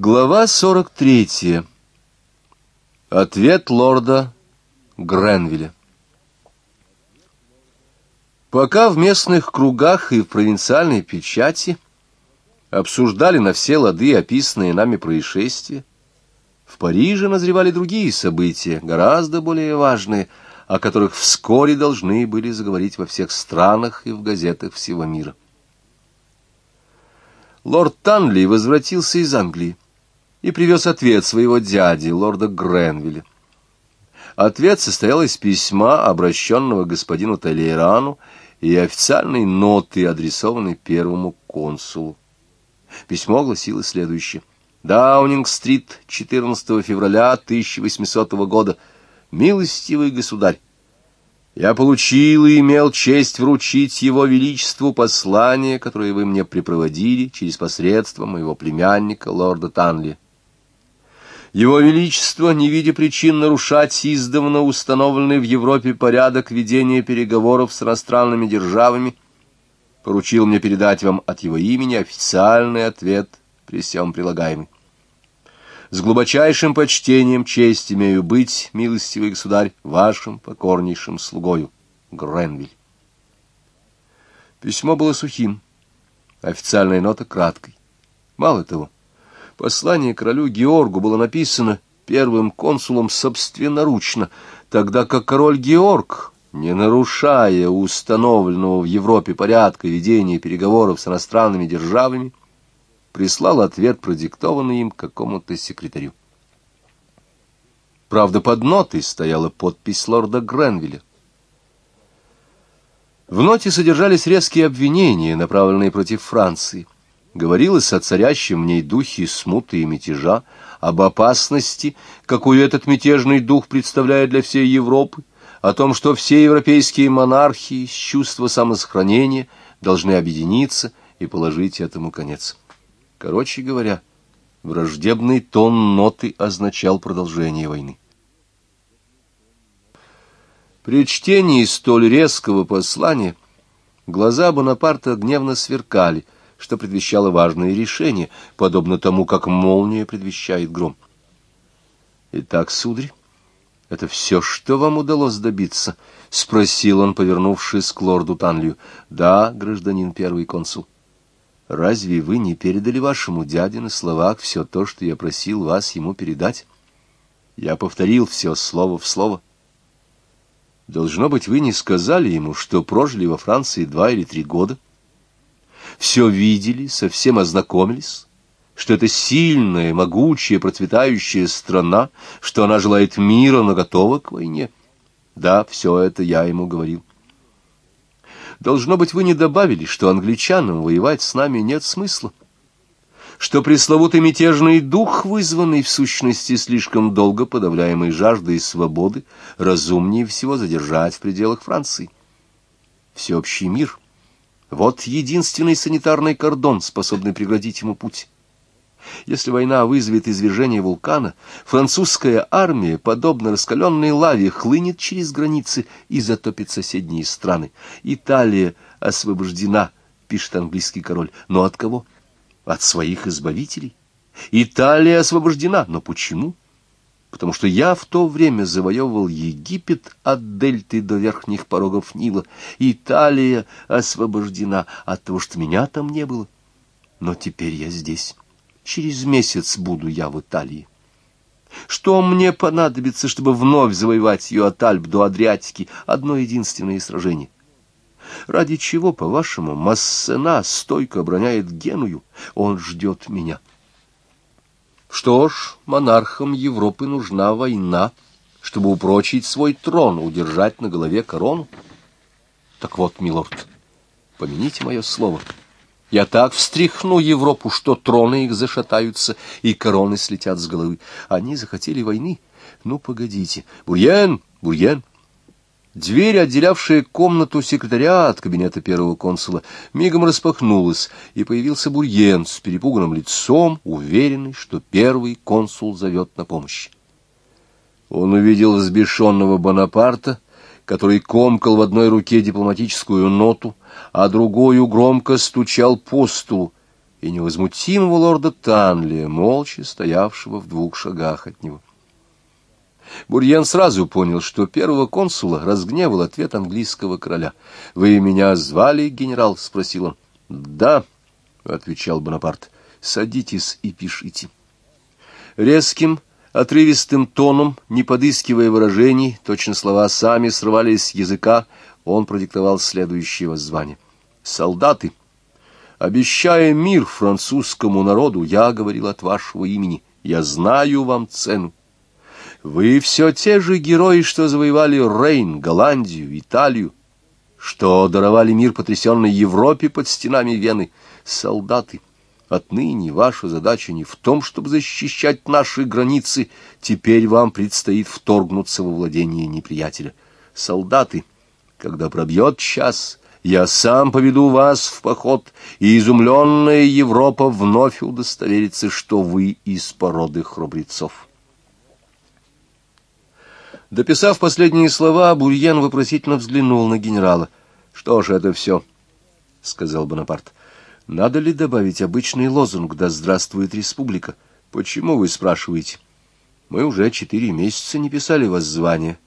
Глава 43. Ответ лорда Гренвилля. Пока в местных кругах и в провинциальной печати обсуждали на все лады описанные нами происшествия, в Париже назревали другие события, гораздо более важные, о которых вскоре должны были заговорить во всех странах и в газетах всего мира. Лорд Танли возвратился из Англии и привез ответ своего дяди, лорда Гренвилля. Ответ состоял из письма, обращенного господину Толейрану, и официальной ноты, адресованной первому консулу. Письмо гласило следующее. Даунинг-стрит, 14 февраля 1800 года. Милостивый государь, я получил и имел честь вручить его величеству послание, которое вы мне припроводили через посредство моего племянника, лорда Танли. Его Величество, не видя причин нарушать издавна установленный в Европе порядок ведения переговоров с иностранными державами, поручил мне передать вам от его имени официальный ответ при всем прилагаемый. С глубочайшим почтением честь имею быть, милостивый государь, вашим покорнейшим слугою, Гренвиль. Письмо было сухим, официальная нота краткой. Мало того, Послание королю Георгу было написано первым консулом собственноручно, тогда как король Георг, не нарушая установленного в Европе порядка ведения переговоров с иностранными державами, прислал ответ, продиктованный им какому-то секретарю. Правда, под нотой стояла подпись лорда Гренвилля. В ноте содержались резкие обвинения, направленные против Франции — Говорилось о царящем в ней духе смуты и мятежа, об опасности, какую этот мятежный дух представляет для всей Европы, о том, что все европейские монархии с чувства самосохранения должны объединиться и положить этому конец. Короче говоря, враждебный тон ноты означал продолжение войны. При чтении столь резкого послания глаза Бонапарта гневно сверкали — что предвещало важное решение, подобно тому, как молния предвещает гром. «Итак, сударь, это все, что вам удалось добиться?» — спросил он, повернувшись к лорду Танлию. «Да, гражданин первый консул. Разве вы не передали вашему дяде на словах все то, что я просил вас ему передать? Я повторил все слово в слово». Должно быть, вы не сказали ему, что прожили во Франции два или три года, все видели, совсем ознакомились, что это сильная, могучая, процветающая страна, что она желает мира, но готова к войне. Да, все это я ему говорил. Должно быть, вы не добавили, что англичанам воевать с нами нет смысла, что пресловутый мятежный дух, вызванный в сущности слишком долго подавляемой жаждой свободы, разумнее всего задержать в пределах Франции. Всеобщий мир — вот единственный санитарный кордон, способный преградить ему путь. Если война вызовет извержение вулкана, французская армия, подобно раскаленной лаве, хлынет через границы и затопит соседние страны. Италия освобождена, пишет английский король. Но от кого? От своих избавителей. Италия освобождена. Но почему? Потому что я в то время завоевывал Египет от дельты до верхних порогов Нила. Италия освобождена от того, что меня там не было. Но теперь я здесь. Через месяц буду я в Италии. Что мне понадобится, чтобы вновь завоевать ее от Альп до Адриатики? Одно единственное сражение. Ради чего, по-вашему, Массена стойко обороняет Геную? Он ждет меня. Что ж, монархам Европы нужна война, чтобы упрочить свой трон, удержать на голове корону. Так вот, милорд, помяните мое слово. Я так встряхну Европу, что троны их зашатаются, и короны слетят с головы. Они захотели войны. Ну, погодите. Бурьен, Бурьен, Дверь, отделявшая комнату секретаря от кабинета первого консула, мигом распахнулась, и появился Бурьен с перепуганным лицом, уверенный, что первый консул зовет на помощь. Он увидел взбешенного Бонапарта, который комкал в одной руке дипломатическую ноту, а другую громко стучал по стулу, и невозмутимого лорда Танли, молча стоявшего в двух шагах от него. Бурьен сразу понял, что первого консула разгневал ответ английского короля. — Вы меня звали, генерал? — спросил он. — Да, — отвечал Бонапарт. — Садитесь и пишите. Резким, отрывистым тоном, не подыскивая выражений, точно слова сами срывались с языка, он продиктовал следующее воззвание. «Солдаты, обещая мир французскому народу, я говорил от вашего имени, я знаю вам цену. Вы все те же герои, что завоевали Рейн, Голландию, Италию, что даровали мир потрясенной Европе под стенами Вены. Солдаты, отныне ваша задача не в том, чтобы защищать наши границы, теперь вам предстоит вторгнуться во владение неприятеля. Солдаты, когда пробьет час, я сам поведу вас в поход, и изумленная Европа вновь удостоверится, что вы из породы храбрецов. Дописав последние слова, Бурьен вопросительно взглянул на генерала. — Что ж, это все, — сказал Бонапарт. — Надо ли добавить обычный лозунг «Да здравствует республика»? Почему вы спрашиваете? Мы уже четыре месяца не писали воззвания.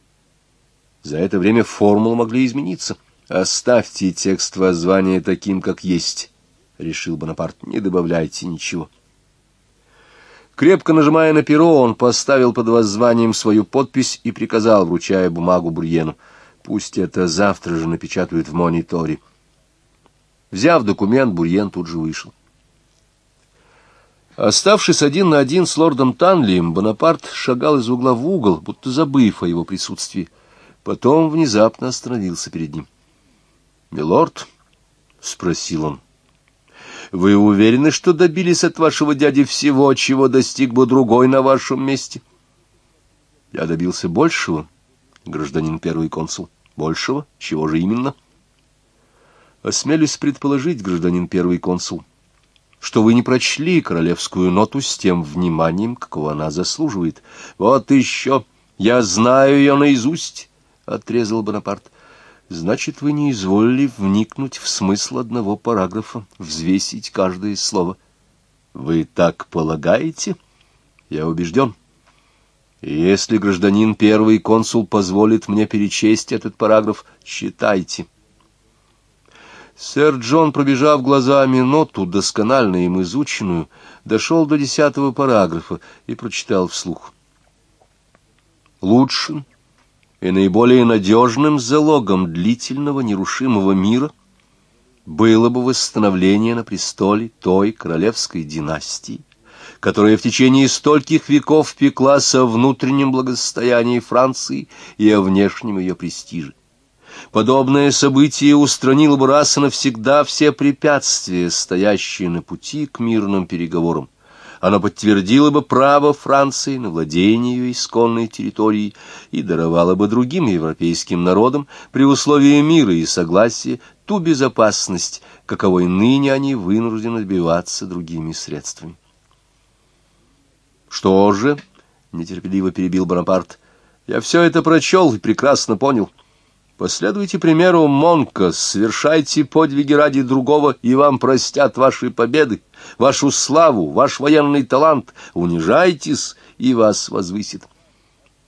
За это время формулы могли измениться. Оставьте текст воззвания таким, как есть, — решил Бонапарт. Не добавляйте ничего. — Крепко нажимая на перо, он поставил под воззванием свою подпись и приказал, вручая бумагу Бурьену. Пусть это завтра же напечатают в мониторе. Взяв документ, Бурьен тут же вышел. Оставшись один на один с лордом Танлием, Бонапарт шагал из угла в угол, будто забыв о его присутствии. Потом внезапно остановился перед ним. «Милорд?» — спросил он. Вы уверены, что добились от вашего дяди всего, чего достиг бы другой на вашем месте? Я добился большего, гражданин первый консул. Большего? Чего же именно? Осмелюсь предположить, гражданин первый консул, что вы не прочли королевскую ноту с тем вниманием, какого она заслуживает. Вот еще, я знаю ее наизусть, — отрезал Бонапарт. Значит, вы не изволили вникнуть в смысл одного параграфа, взвесить каждое слово. Вы так полагаете? Я убежден. Если гражданин первый консул позволит мне перечесть этот параграф, читайте. Сэр Джон, пробежав глазами ноту, досконально им изученную, дошел до десятого параграфа и прочитал вслух. Лучше и наиболее надежным залогом длительного нерушимого мира было бы восстановление на престоле той королевской династии, которая в течение стольких веков пеклась о внутреннем благосостоянии Франции и о внешнем ее престиже. Подобное событие устранило бы раз и навсегда все препятствия, стоящие на пути к мирным переговорам оно подтвердило бы право Франции на владение ее исконной территорией и даровало бы другим европейским народам при условии мира и согласия ту безопасность, каковой ныне они вынуждены добиваться другими средствами. «Что же?» — нетерпеливо перебил Бонапарт. «Я все это прочел и прекрасно понял». Последуйте примеру Монка, совершайте подвиги ради другого, и вам простят ваши победы, вашу славу, ваш военный талант. Унижайтесь, и вас возвысит.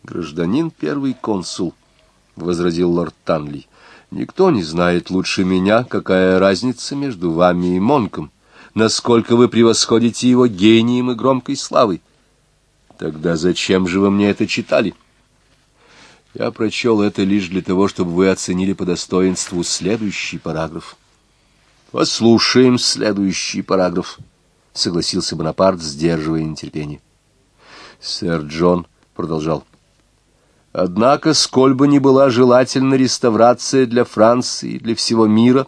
Гражданин первый консул, — возразил лорд Танли, — никто не знает лучше меня, какая разница между вами и Монком, насколько вы превосходите его гением и громкой славой. Тогда зачем же вы мне это читали? — я прочел это лишь для того, чтобы вы оценили по достоинству следующий параграф. Послушаем следующий параграф, — согласился Бонапарт, сдерживая нетерпение. Сэр Джон продолжал. Однако, сколь бы ни была желательна реставрация для Франции и для всего мира,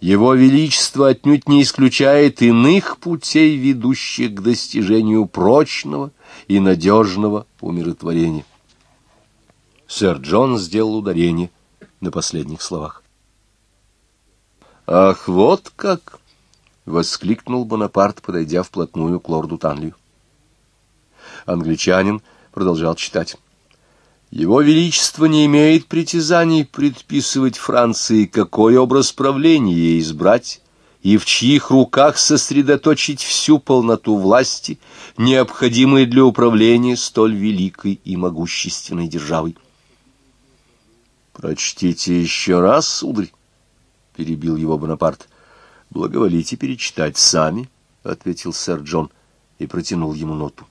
его Величество отнюдь не исключает иных путей, ведущих к достижению прочного и надежного умиротворения. Сэр Джон сделал ударение на последних словах. «Ах, вот как!» — воскликнул Бонапарт, подойдя вплотную к лорду Танлию. Англичанин продолжал читать. «Его Величество не имеет притязаний предписывать Франции, какой образ правления избрать, и в чьих руках сосредоточить всю полноту власти, необходимой для управления столь великой и могущественной державой. «Прочтите еще раз, сударь», — перебил его Бонапарт. «Благоволите перечитать сами», — ответил сэр Джон и протянул ему ноту.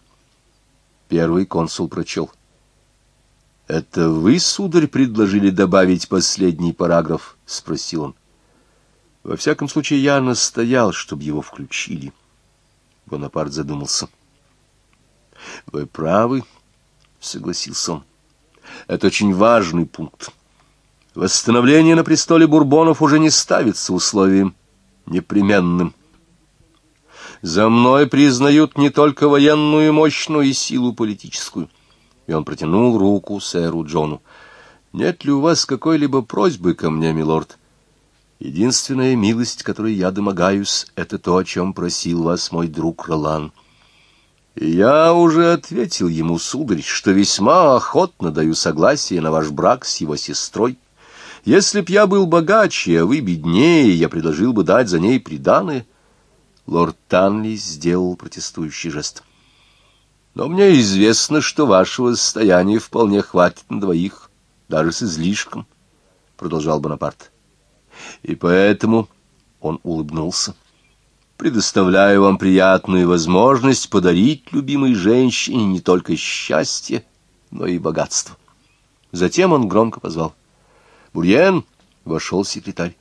Первый консул прочел. «Это вы, сударь, предложили добавить последний параграф?» — спросил он. Во всяком случае, я настоял, чтобы его включили. Бонапарт задумался. «Вы правы», — согласился он. «Это очень важный пункт. Восстановление на престоле Бурбонов уже не ставится условием непременным. За мной признают не только военную мощь, но и силу политическую. И он протянул руку сэру Джону. «Нет ли у вас какой-либо просьбы ко мне, милорд?» Единственная милость, которой я домогаюсь, это то, о чем просил вас мой друг Ролан. Я уже ответил ему, сударь, что весьма охотно даю согласие на ваш брак с его сестрой. Если б я был богаче, а вы беднее, я предложил бы дать за ней приданое. Лорд Танли сделал протестующий жест. Но мне известно, что вашего состояния вполне хватит на двоих, даже с излишком, — продолжал Бонапарт. И поэтому он улыбнулся. Предоставляю вам приятную возможность подарить любимой женщине не только счастье, но и богатство. Затем он громко позвал. «Бурьен!» — вошел секретарь.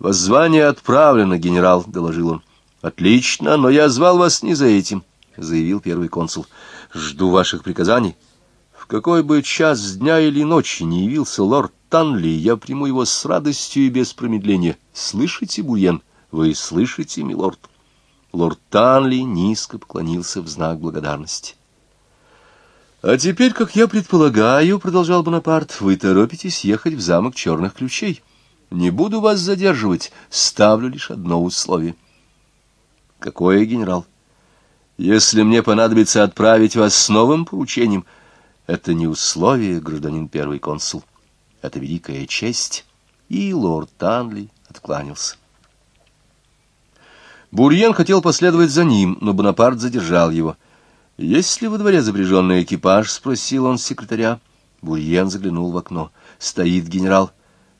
«Воззвание отправлено, генерал», — доложил он. «Отлично, но я звал вас не за этим», — заявил первый консул. «Жду ваших приказаний». В какой бы час дня или ночи не явился лорд Танли, я приму его с радостью и без промедления. Слышите, Буен? Вы слышите, милорд? Лорд Танли низко поклонился в знак благодарности. «А теперь, как я предполагаю, — продолжал Бонапарт, — вы торопитесь ехать в замок черных ключей. Не буду вас задерживать, ставлю лишь одно условие». «Какое, генерал?» «Если мне понадобится отправить вас с новым поручением, — это не условие, гражданин первый консул. Это великая честь. И лорд Танли откланялся. Бурьен хотел последовать за ним, но Бонапарт задержал его. «Есть ли во дворе запряженный экипаж?» — спросил он секретаря. Бурьен заглянул в окно. «Стоит генерал.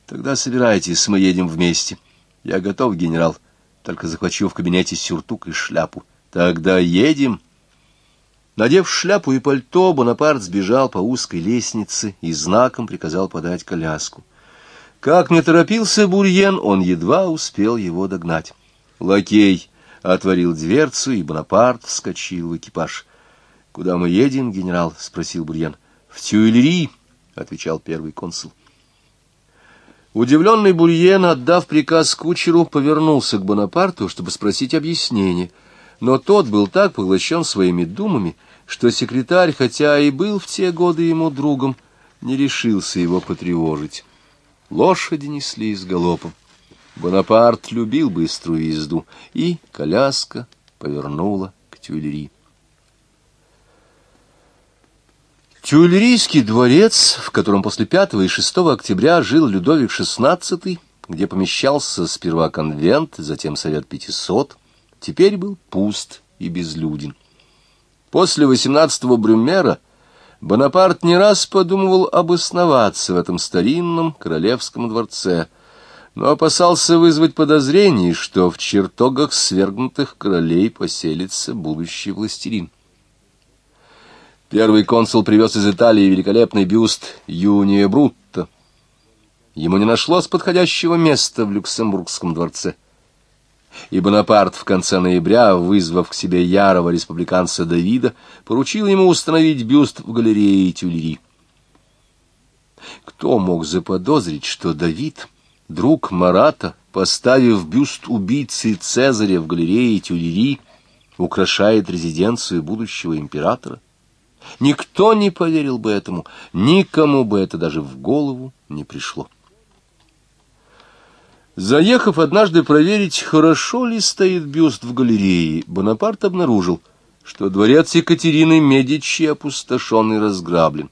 Тогда собирайтесь, мы едем вместе. Я готов, генерал. Только захвачу в кабинете сюртук и шляпу. Тогда едем». Надев шляпу и пальто, Бонапарт сбежал по узкой лестнице и знаком приказал подать коляску. Как не торопился Бурьен, он едва успел его догнать. Лакей отворил дверцу, и Бонапарт вскочил в экипаж. — Куда мы едем, генерал? — спросил Бурьен. — В Тюильри, — отвечал первый консул. Удивленный Бурьен, отдав приказ кучеру, повернулся к Бонапарту, чтобы спросить объяснение — но тот был так поглощен своими думами, что секретарь, хотя и был в те годы ему другом, не решился его потревожить. Лошади неслись галопом. Бонапарт любил быструю езду, и коляска повернула к Тюильри. Тюильрийский дворец, в котором после 5 и 6 октября жил Людовик XVI, где помещался сперва конвент, затем совет 500, теперь был пуст и безлюден. После восемнадцатого Брюмера Бонапарт не раз подумывал обосноваться в этом старинном королевском дворце, но опасался вызвать подозрение, что в чертогах свергнутых королей поселится будущий властелин. Первый консул привез из Италии великолепный бюст Юния Брутто. Ему не нашлось подходящего места в Люксембургском дворце и Бонапарт в конце ноября, вызвав к себе ярого республиканца Давида, поручил ему установить бюст в галерее Тюльри. Кто мог заподозрить, что Давид, друг Марата, поставив бюст убийцы Цезаря в галерее Тюльри, украшает резиденцию будущего императора? Никто не поверил бы этому, никому бы это даже в голову не пришло. Заехав однажды проверить, хорошо ли стоит бюст в галерее, Бонапарт обнаружил, что дворец Екатерины Медичи опустошен и разграблен.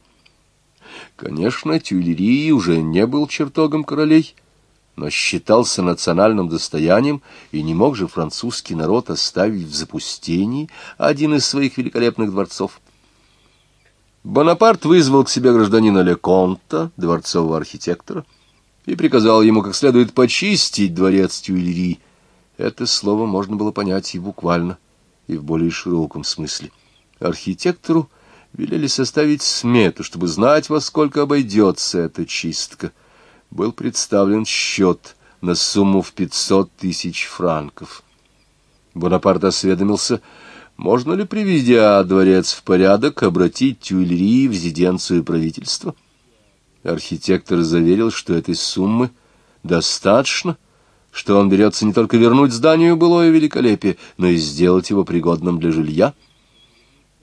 Конечно, Тюильрии уже не был чертогом королей, но считался национальным достоянием, и не мог же французский народ оставить в запустении один из своих великолепных дворцов. Бонапарт вызвал к себе гражданина Леконта, дворцового архитектора, и приказал ему как следует почистить дворец Тюильри. Это слово можно было понять и буквально, и в более широком смысле. Архитектору велели составить смету, чтобы знать, во сколько обойдется эта чистка — был представлен счет на сумму в пятьсот тысяч франков. Бонапарт осведомился, можно ли, приведя дворец в порядок, обратить Тюильри в резиденцию правительства. Архитектор заверил, что этой суммы достаточно, что он берется не только вернуть зданию былое великолепие, но и сделать его пригодным для жилья.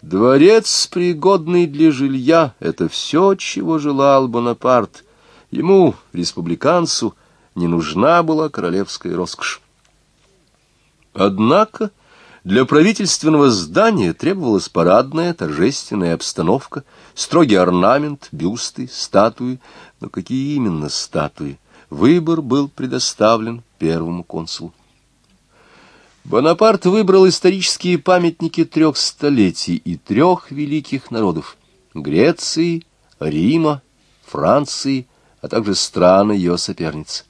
Дворец, пригодный для жилья, — это все, чего желал Бонапарт — Ему, республиканцу, не нужна была королевская роскошь. Однако для правительственного здания требовалась парадная торжественная обстановка, строгий орнамент, бюсты, статуи. Но какие именно статуи? Выбор был предоставлен первому консулу. Бонапарт выбрал исторические памятники трех столетий и трех великих народов — Греции, Рима, Франции а также страны ее соперниц.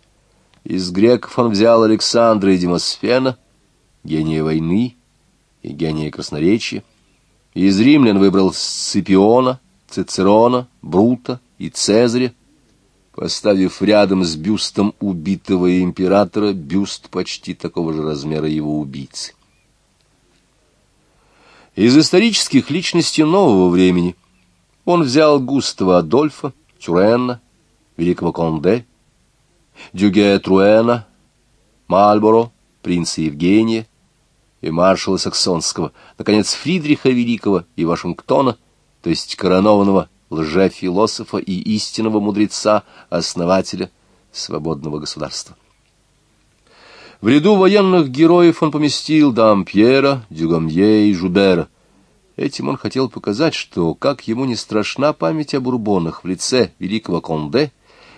Из греков он взял Александра и Демосфена, гения войны и гения красноречия. Из римлян выбрал Сципиона, Цицерона, Брута и Цезаря, поставив рядом с бюстом убитого императора бюст почти такого же размера его убийцы. Из исторических личностей нового времени он взял Густава Адольфа, Тюренна, великого Конде, Дюге Труэна, Мальборо, принца Евгения и маршала Саксонского, наконец, Фридриха Великого и Вашингтона, то есть коронованного лжефилософа и истинного мудреца, основателя свободного государства. В ряду военных героев он поместил Дампьера, Дюгамье и Жубера. Этим он хотел показать, что, как ему не страшна память о бурбонах в лице великого Конде,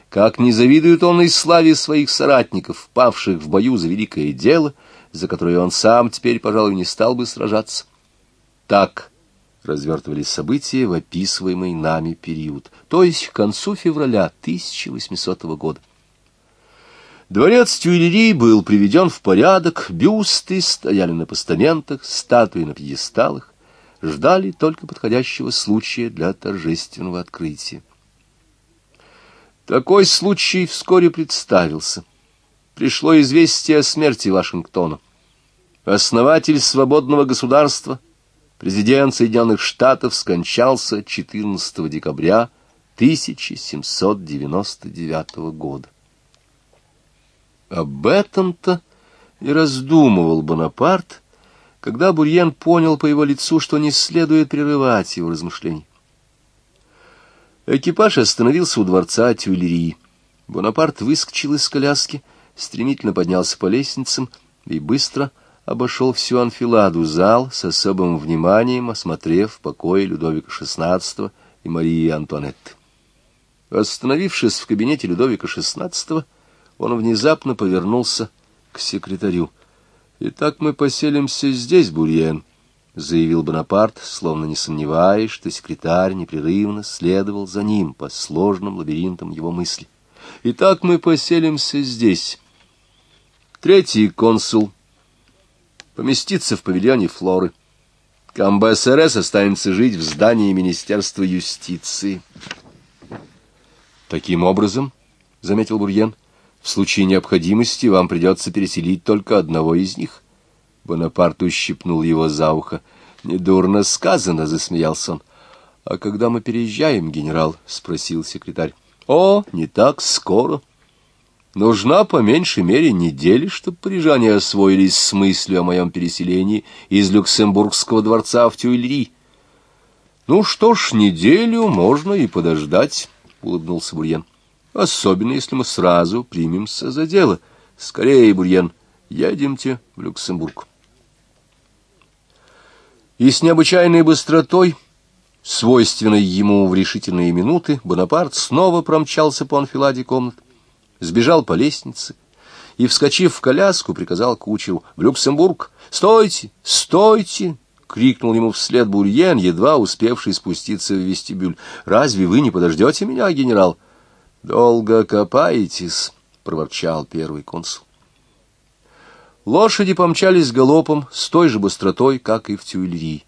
как не завидует он и славе своих соратников, павших в бою за великое дело, за которое он сам теперь, пожалуй, не стал бы сражаться. Так развертывались события в описываемый нами период, то есть к концу февраля 1800 года. Дворец Тюильри был приведен в порядок, бюсты стояли на постаментах, статуи на пьедесталах, ждали только подходящего случая для торжественного открытия. Такой случай вскоре представился. Пришло известие о смерти Вашингтона. Основатель свободного государства, президент Соединенных Штатов, скончался 14 декабря 1799 года. Об этом-то и раздумывал Бонапарт, когда Бурьен понял по его лицу, что не следует прерывать его размышлений. Экипаж остановился у дворца Тюильри. Бонапарт выскочил из коляски, стремительно поднялся по лестницам и быстро обошел всю анфиладу зал с особым вниманием, осмотрев покои Людовика XVI и Марии Антуанетты. Остановившись в кабинете Людовика XVI, он внезапно повернулся к секретарю. «Итак мы поселимся здесь, Бурьен», — заявил Бонапарт, словно не сомневаясь, что секретарь непрерывно следовал за ним по сложным лабиринтам его мысли. «Итак мы поселимся здесь. Третий консул поместится в павильоне Флоры. КМБСРС останется жить в здании Министерства юстиции». «Таким образом, — заметил Бурьен, — в случае необходимости вам придется переселить только одного из них». Бонапарт ущипнул его за ухо. «Недурно сказано», — засмеялся он. «А когда мы переезжаем, генерал?» — спросил секретарь. «О, не так скоро. Нужна по меньшей мере недели, чтобы парижане освоились с мыслью о моем переселении из Люксембургского дворца в Тюильри». «Ну что ж, неделю можно и подождать», — улыбнулся Бурьен. «Особенно, если мы сразу примемся за дело. Скорее, Бурьен, едемте в Люксембург» и с необычайной быстротой, свойственной ему в решительные минуты, Бонапарт снова промчался по анфиладе комнат. Сбежал по лестнице и, вскочив в коляску, приказал кучеру «В Люксембург! Стойте! Стойте!» — крикнул ему вслед Бурьен, едва успевший спуститься в вестибюль. «Разве вы не подождете меня, генерал?» «Долго копаетесь», — проворчал первый консул. Лошади помчались галопом с той же быстротой, как и в Тюильри.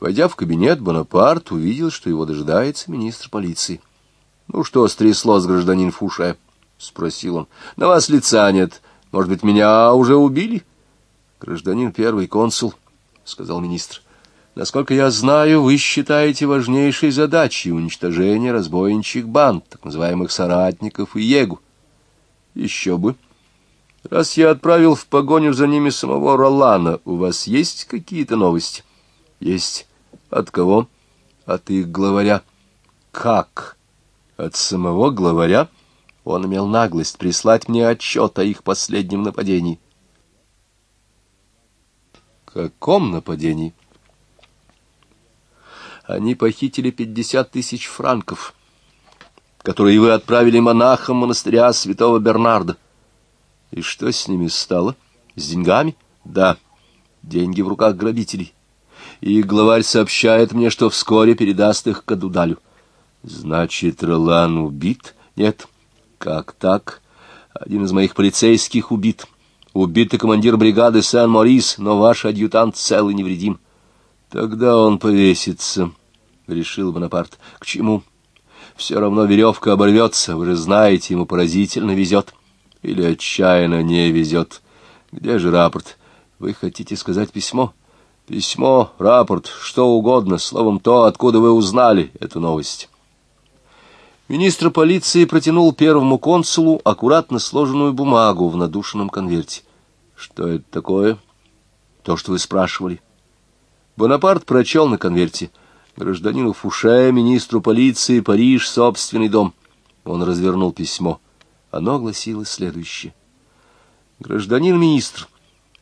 Войдя в кабинет, Бонапарт увидел, что его дожидается министр полиции. — Ну что стряслось, гражданин Фуше? — спросил он. — На вас лица нет. Может быть, меня уже убили? — Гражданин первый консул, — сказал министр. — Насколько я знаю, вы считаете важнейшей задачей уничтожение разбойничьих банд, так называемых соратников и егу. — Еще бы. Раз я отправил в погоню за ними самого Ролана, у вас есть какие-то новости? — Есть. От кого? От их главаря. Как? От самого главаря? Он имел наглость прислать мне отчет о их последнем нападении. Каком нападении? Они похитили пятьдесят тысяч франков, которые вы отправили монахам монастыря святого Бернарда. И что с ними стало? С деньгами? Да, деньги в руках грабителей и главарь сообщает мне, что вскоре передаст их Кадудалю. Значит, Ролан убит? Нет. Как так? Один из моих полицейских убит. Убит и командир бригады Сен-Морис, но ваш адъютант цел и невредим. Тогда он повесится, — решил Бонапарт. К чему? Все равно веревка оборвется, вы же знаете, ему поразительно везет. Или отчаянно не везет. Где же рапорт? Вы хотите сказать письмо? — Письмо, рапорт, что угодно, словом, то, откуда вы узнали эту новость. Министр полиции протянул первому консулу аккуратно сложенную бумагу в надушенном конверте. Что это такое? То, что вы спрашивали. Бонапарт прочел на конверте. Гражданину Фуше, министру полиции, Париж, собственный дом. Он развернул письмо. Оно гласило следующее. Гражданин министр,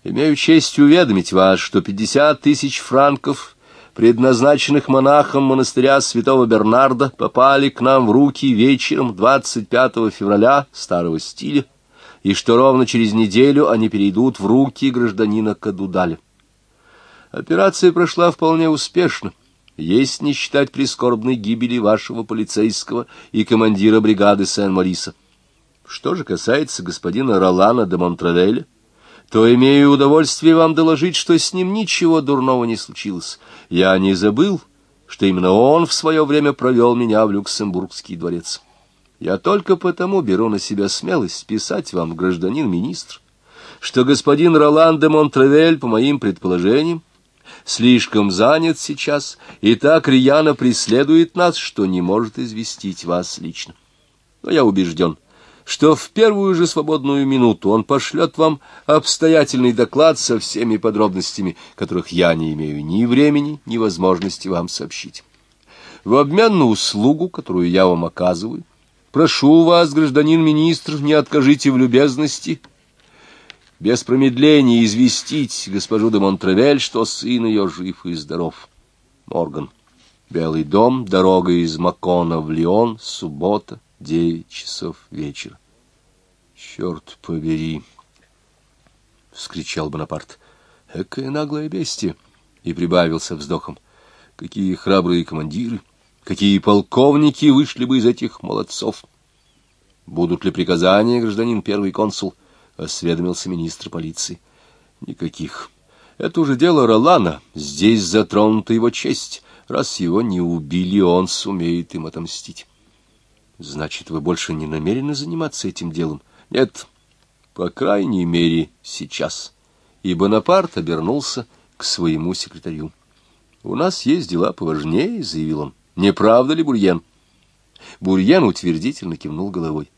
Имею честь уведомить вас, что пятьдесят тысяч франков, предназначенных монахам монастыря святого Бернарда, попали к нам в руки вечером 25 февраля старого стиля, и что ровно через неделю они перейдут в руки гражданина Кадудаля. Операция прошла вполне успешно, есть не считать прискорбной гибели вашего полицейского и командира бригады Сен-Мариса. Что же касается господина Ролана де Монтравеля, то имею удовольствие вам доложить, что с ним ничего дурного не случилось. Я не забыл, что именно он в свое время провел меня в Люксембургский дворец. Я только потому беру на себя смелость писать вам, гражданин министр, что господин Ролан де Монтревель, по моим предположениям, слишком занят сейчас и так рьяно преследует нас, что не может известить вас лично. Но я убежден, что в первую же свободную минуту он пошлет вам обстоятельный доклад со всеми подробностями, которых я не имею ни времени, ни возможности вам сообщить. В обмен на услугу, которую я вам оказываю, прошу вас, гражданин министр, не откажите в любезности, без промедления известить госпожу де Монтревель, что сын ее жив и здоров. Морган. Белый дом, дорога из Макона в Лион, суббота, девять часов вечера. «Черт побери!» — вскричал Бонапарт. «Экое наглое бестие!» — и прибавился вздохом. «Какие храбрые командиры! Какие полковники вышли бы из этих молодцов!» «Будут ли приказания, гражданин первый консул?» — осведомился министр полиции. «Никаких. Это уже дело Ролана. Здесь затронута его честь. Раз его не убили, он сумеет им отомстить». Значит, вы больше не намерены заниматься этим делом? Нет, по крайней мере, сейчас. И Бонапарт обернулся к своему секретарю. У нас есть дела поважнее, заявил он. Не правда ли, Бурьен? Бурьен утвердительно кивнул головой.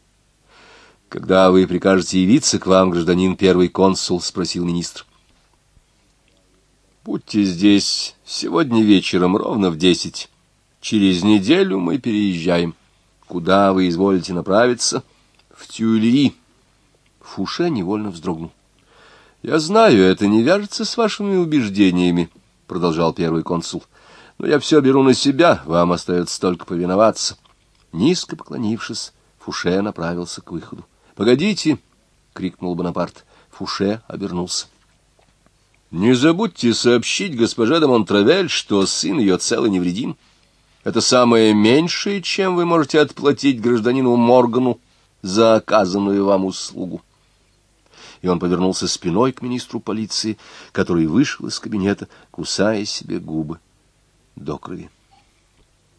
Когда вы прикажете явиться к вам, гражданин первый консул, спросил министр. Будьте здесь сегодня вечером ровно в десять. Через неделю мы переезжаем. Куда вы изволите направиться? В Тюильри. Фуше невольно вздрогнул. Я знаю, это не вяжется с вашими убеждениями, продолжал первый консул. Но я все беру на себя, вам остается только повиноваться. Низко поклонившись, Фуше направился к выходу. «Погодите!» — крикнул Бонапарт. Фуше обернулся. «Не забудьте сообщить госпоже де Монтравель, что сын ее цел и невредим. Это самое меньшее, чем вы можете отплатить гражданину Моргану за оказанную вам услугу». И он повернулся спиной к министру полиции, который вышел из кабинета, кусая себе губы до крови.